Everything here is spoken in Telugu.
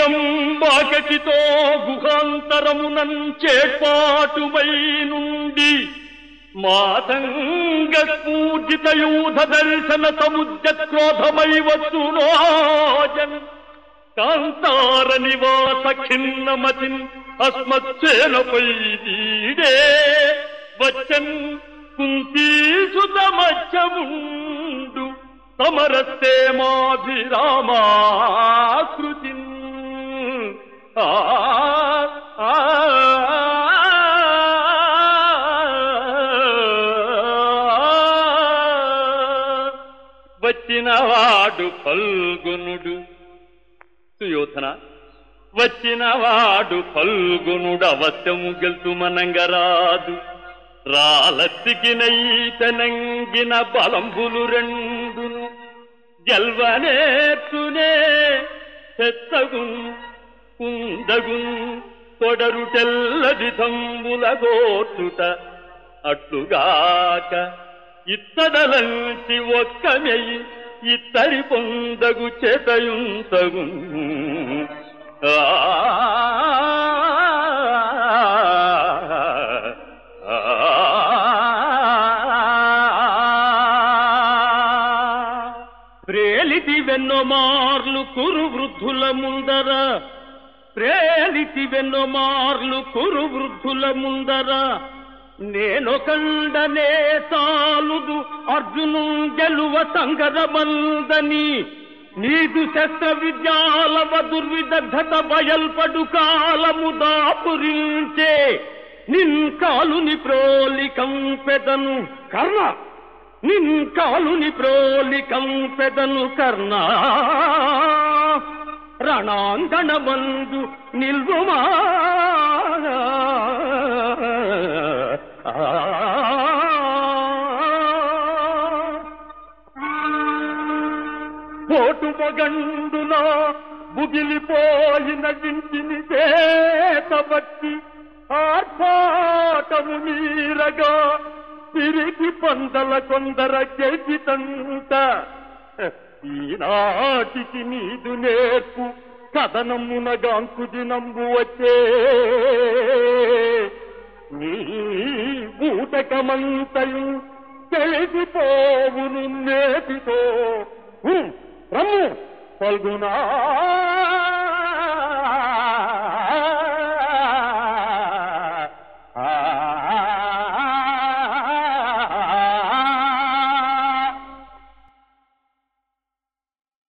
దిగంబాకటితో గుహాంతరమునం చేపాటుమై నుండి మాతంగ పూజిత యూధ దర్శన సముద్ర క్రోధమై వస్తునోజన్ కాంతార నివాస ఖిన్నమతిన్ అస్మత్సేనపై దీడే వచ్చన్. కుంతీసుతమచ్చముండు సమరస్తే మాభిరామాకృ వచ్చినవాడు ఫల్గునుడు. సుయోధన వచ్చినవాడు పల్గొనుడు అవశ్యము గెలుతుమనంగరాదు మనంగరాదు. రాలత్తికినైతనంగిన బలంబులు రెండును గెల్వనేర్చునే చెత్తగును కుందగున్ తొడరు తెల్లది తంబుల గోచుట అట్లుగాక ఇత్తడలంటి ఒక్క మెయ్యి ఇత్తరి పొందగు చేతయుంతగు ఆ ప్రేలితి వెన్నో మార్లు కురు వృద్ధుల ముందర ప్రేలితి వెన్నో మార్లు కురు వృద్ధుల ముందర. నేను కండనే సాలుదు అర్జును గెలువ సంగరమందని నీదు శస్త్ర విద్యాలవ దుర్విదగ్ధత బయల్పడు కాలము దాపురించే. నిన్ కాలుని ప్రోలికం పెదను కర్ణ. నిన్ కాలుని ప్రోలికం పెదను కర్ణ. రణాంగణమందు నిల్వుమా పోటు మొగండున బుగిలిపోయిన ఇంటిని చేతబట్టి ఆర్భాటము మీరగా తిరిగి పందల కొందర చేసితంట ఈనాటికి నీదు నేర్పు కథనమున గాంకు దినంబు వచ్చే నీ బూటకమంతయు తెలిసిపోవును నేటితో. రమ్ము పల్గునా